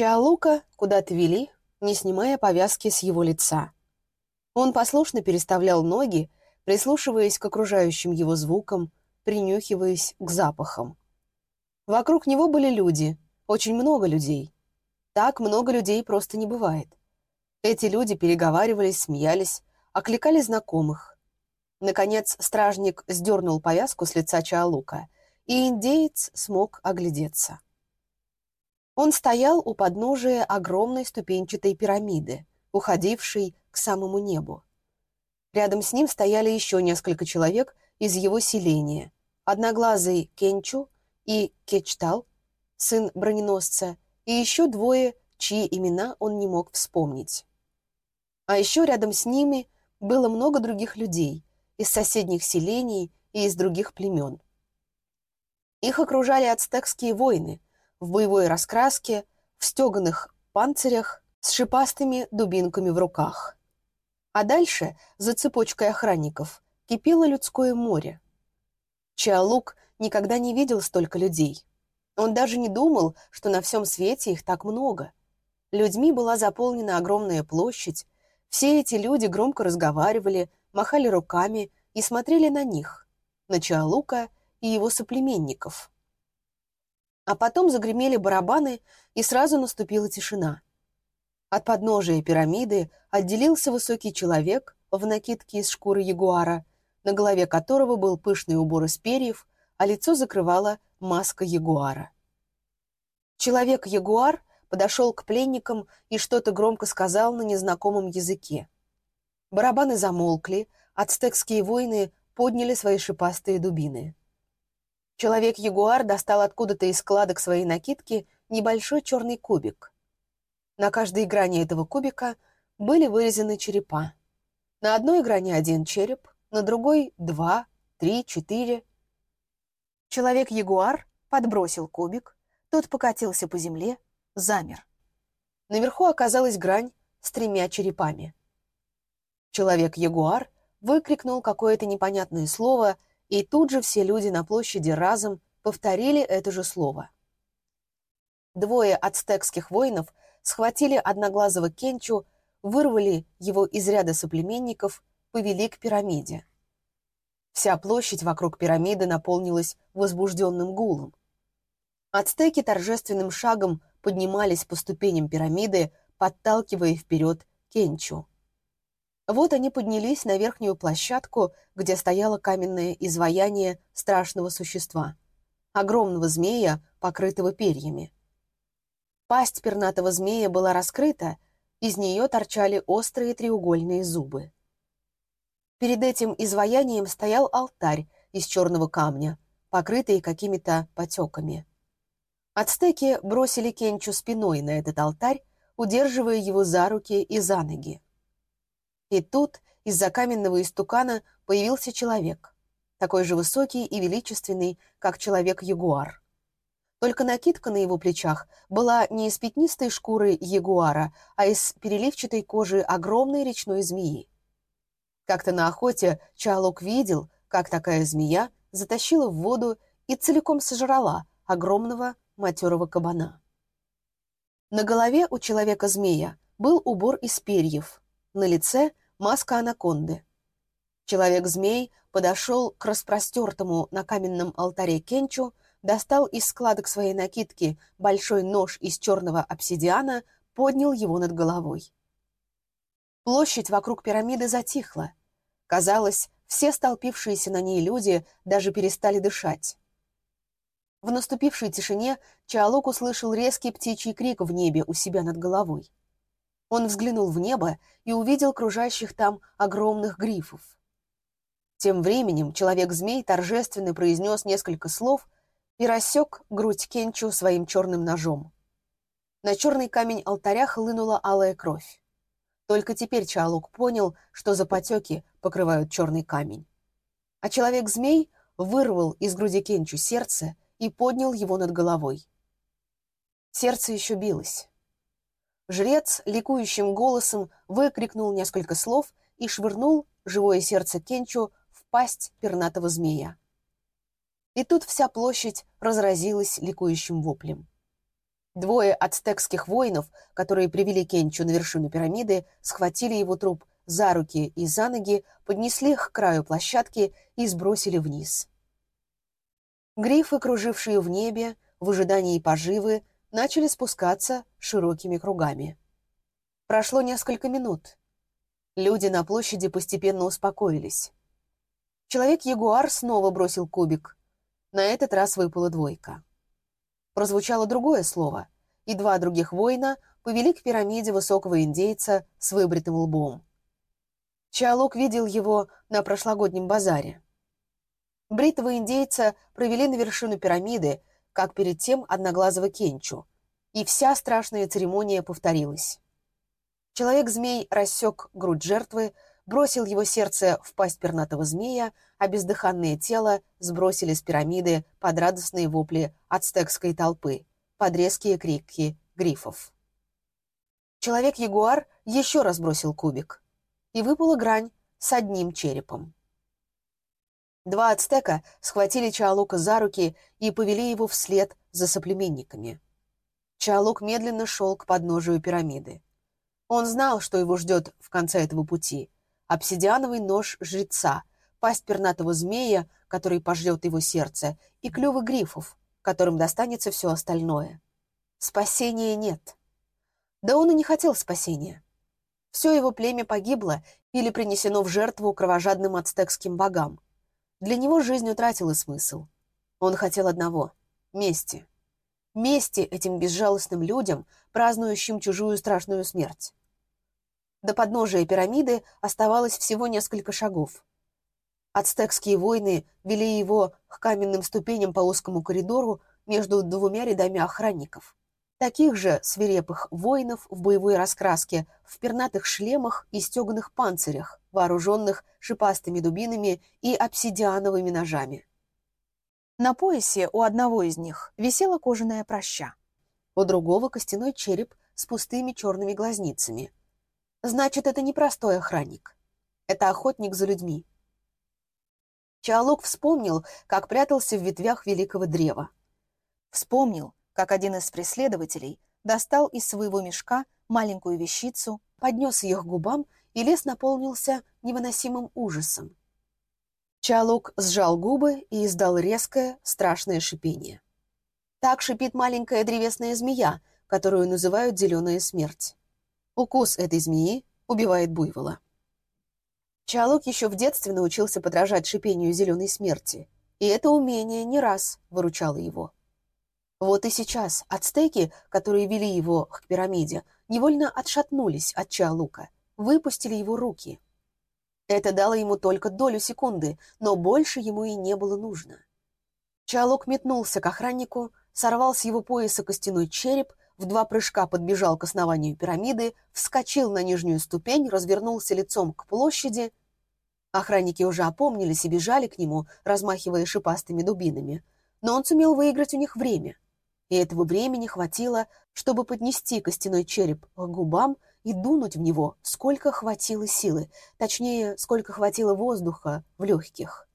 Чаолука куда-то вели, не снимая повязки с его лица. Он послушно переставлял ноги, прислушиваясь к окружающим его звукам, принюхиваясь к запахам. Вокруг него были люди, очень много людей. Так много людей просто не бывает. Эти люди переговаривались, смеялись, окликали знакомых. Наконец стражник сдернул повязку с лица Чаолука, и индеец смог оглядеться. Он стоял у подножия огромной ступенчатой пирамиды, уходившей к самому небу. Рядом с ним стояли еще несколько человек из его селения. Одноглазый Кенчу и Кечтал, сын броненосца, и еще двое, чьи имена он не мог вспомнить. А еще рядом с ними было много других людей из соседних селений и из других племен. Их окружали ацтекские воины – в боевой раскраске, в стеганых панцирях с шипастыми дубинками в руках. А дальше, за цепочкой охранников, кипело людское море. Чаолук никогда не видел столько людей. Он даже не думал, что на всем свете их так много. Людьми была заполнена огромная площадь, все эти люди громко разговаривали, махали руками и смотрели на них, на Чаолука и его соплеменников. А потом загремели барабаны, и сразу наступила тишина. От подножия пирамиды отделился высокий человек в накидке из шкуры ягуара, на голове которого был пышный убор из перьев, а лицо закрывала маска ягуара. Человек-ягуар подошел к пленникам и что-то громко сказал на незнакомом языке. Барабаны замолкли, ацтекские воины подняли свои шипастые дубины. Человек-ягуар достал откуда-то из складок своей накидки небольшой черный кубик. На каждой грани этого кубика были вырезаны черепа. На одной грани один череп, на другой — два, три, четыре. Человек-ягуар подбросил кубик, тот покатился по земле, замер. Наверху оказалась грань с тремя черепами. Человек-ягуар выкрикнул какое-то непонятное слово — и тут же все люди на площади разом повторили это же слово. Двое ацтекских воинов схватили одноглазого Кенчу, вырвали его из ряда соплеменников, повели к пирамиде. Вся площадь вокруг пирамиды наполнилась возбужденным гулом. Ацтеки торжественным шагом поднимались по ступеням пирамиды, подталкивая вперед Кенчу. Вот они поднялись на верхнюю площадку, где стояло каменное изваяние страшного существа, огромного змея, покрытого перьями. Пасть пернатого змея была раскрыта, из нее торчали острые треугольные зубы. Перед этим изваянием стоял алтарь из черного камня, покрытый какими-то потеками. Ацтеки бросили Кенчу спиной на этот алтарь, удерживая его за руки и за ноги. И тут из-за каменного истукана появился человек, такой же высокий и величественный, как человек-ягуар. Только накидка на его плечах была не из пятнистой шкуры ягуара, а из переливчатой кожи огромной речной змеи. Как-то на охоте Чалок видел, как такая змея затащила в воду и целиком сожрала огромного матерого кабана. На голове у человека-змея был убор из перьев, на лице маска анаконды. Человек-змей подошел к распростертому на каменном алтаре Кенчу, достал из складок своей накидки большой нож из черного обсидиана, поднял его над головой. Площадь вокруг пирамиды затихла. Казалось, все столпившиеся на ней люди даже перестали дышать. В наступившей тишине Чаолок услышал резкий птичий крик в небе у себя над головой. Он взглянул в небо и увидел кружащих там огромных грифов. Тем временем человек-змей торжественно произнес несколько слов и рассек грудь Кенчу своим черным ножом. На черный камень алтаря хлынула алая кровь. Только теперь Чалук понял, что за потеки покрывают черный камень. А человек-змей вырвал из груди Кенчу сердце и поднял его над головой. Сердце еще билось. Жрец ликующим голосом выкрикнул несколько слов и швырнул живое сердце Кенчу в пасть пернатого змея. И тут вся площадь разразилась ликующим воплем. Двое ацтекских воинов, которые привели Кенчу на вершину пирамиды, схватили его труп за руки и за ноги, поднесли их к краю площадки и сбросили вниз. Грифы, кружившие в небе, в ожидании поживы, начали спускаться широкими кругами. Прошло несколько минут. Люди на площади постепенно успокоились. Человек-ягуар снова бросил кубик. На этот раз выпала двойка. Прозвучало другое слово, и два других воина повели к пирамиде высокого индейца с выбритым лбом. Чалук видел его на прошлогоднем базаре. Бритого индейца провели на вершину пирамиды, как перед тем одноглазого Кенчу, и вся страшная церемония повторилась. Человек-змей рассек грудь жертвы, бросил его сердце в пасть пернатого змея, а бездыханное тело сбросили с пирамиды под радостные вопли ацтекской толпы, под резкие крики грифов. Человек-ягуар еще раз бросил кубик, и выпала грань с одним черепом. Два ацтека схватили Чаолука за руки и повели его вслед за соплеменниками. Чаолук медленно шел к подножию пирамиды. Он знал, что его ждет в конце этого пути. Обсидиановый нож жреца, пасть пернатого змея, который пожрет его сердце, и клювы грифов, которым достанется все остальное. Спасения нет. Да он и не хотел спасения. Все его племя погибло или принесено в жертву кровожадным ацтекским богам. Для него жизнь утратила смысл. Он хотел одного — мести. Мести этим безжалостным людям, празднующим чужую страшную смерть. До подножия пирамиды оставалось всего несколько шагов. Ацтекские войны вели его к каменным ступеням по узкому коридору между двумя рядами охранников. Таких же свирепых воинов в боевой раскраске, в пернатых шлемах и стеганых панцирях, вооруженных шипастыми дубинами и обсидиановыми ножами. На поясе у одного из них висела кожаная проща, у другого костяной череп с пустыми черными глазницами. Значит, это не простой охранник. Это охотник за людьми. Чаолук вспомнил, как прятался в ветвях великого древа. Вспомнил, как один из преследователей достал из своего мешка маленькую вещицу, поднес ее к губам, и лес наполнился невыносимым ужасом. Чалук сжал губы и издал резкое, страшное шипение. Так шипит маленькая древесная змея, которую называют «зеленая смерть». Укус этой змеи убивает буйвола. Чалук еще в детстве научился подражать шипению зеленой смерти, и это умение не раз выручало его. Вот и сейчас ацтеки, которые вели его к пирамиде, невольно отшатнулись от Чаолука, выпустили его руки. Это дало ему только долю секунды, но больше ему и не было нужно. Чаолук метнулся к охраннику, сорвал с его пояса костяной череп, в два прыжка подбежал к основанию пирамиды, вскочил на нижнюю ступень, развернулся лицом к площади. Охранники уже опомнились и бежали к нему, размахивая шипастыми дубинами. Но он сумел выиграть у них время — и этого времени хватило, чтобы поднести костяной череп к губам и дунуть в него, сколько хватило силы, точнее, сколько хватило воздуха в легких.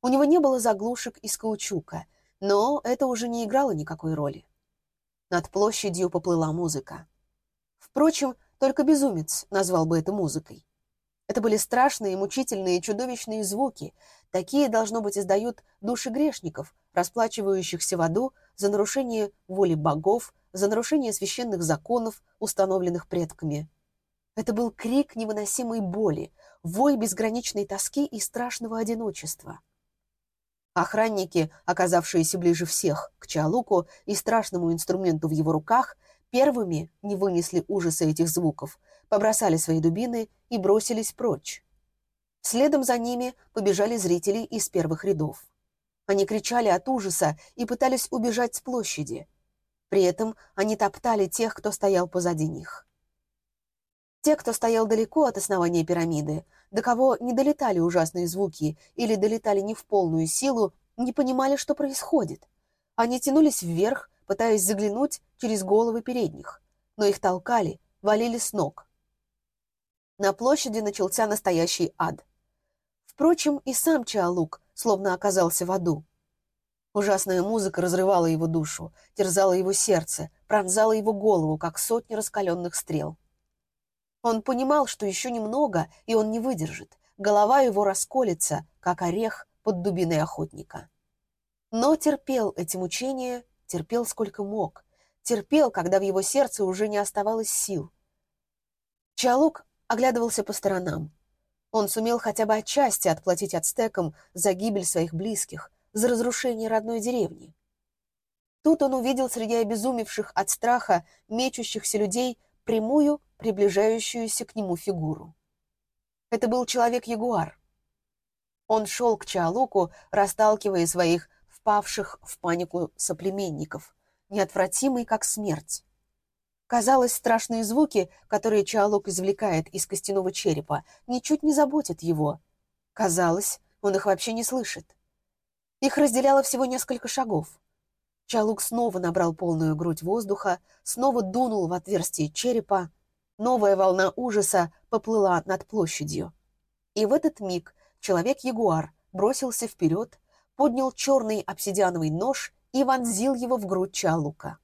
У него не было заглушек из каучука, но это уже не играло никакой роли. Над площадью поплыла музыка. Впрочем, только безумец назвал бы это музыкой. Это были страшные, мучительные, чудовищные звуки. Такие, должно быть, издают души грешников, расплачивающихся в аду за нарушение воли богов, за нарушение священных законов, установленных предками. Это был крик невыносимой боли, вой безграничной тоски и страшного одиночества. Охранники, оказавшиеся ближе всех к Чалуку и страшному инструменту в его руках, первыми не вынесли ужаса этих звуков, побросали свои дубины и бросились прочь. Следом за ними побежали зрители из первых рядов. Они кричали от ужаса и пытались убежать с площади. При этом они топтали тех, кто стоял позади них. Те, кто стоял далеко от основания пирамиды, до кого не долетали ужасные звуки или долетали не в полную силу, не понимали, что происходит. Они тянулись вверх, пытаясь заглянуть через головы передних, но их толкали, валили с ног. На площади начался настоящий ад. Впрочем, и сам Чаолук словно оказался в аду. Ужасная музыка разрывала его душу, терзала его сердце, пронзала его голову, как сотни раскаленных стрел. Он понимал, что еще немного, и он не выдержит. Голова его расколется, как орех под дубиной охотника. Но терпел эти мучения, терпел сколько мог. Терпел, когда в его сердце уже не оставалось сил. Чалук оглядывался по сторонам. Он сумел хотя бы отчасти отплатить ацтекам за гибель своих близких, за разрушение родной деревни. Тут он увидел среди обезумевших от страха, мечущихся людей прямую, приближающуюся к нему фигуру. Это был человек-ягуар. Он шел к Чаалуку, расталкивая своих впавших в панику соплеменников, неотвратимый, как смерть. Казалось, страшные звуки, которые Чаалук извлекает из костяного черепа, ничуть не заботят его. Казалось, он их вообще не слышит. Их разделяло всего несколько шагов. Чалук снова набрал полную грудь воздуха, снова дунул в отверстие черепа. Новая волна ужаса поплыла над площадью. И в этот миг человек-ягуар бросился вперед, поднял черный обсидиановый нож и вонзил его в грудь Чалука.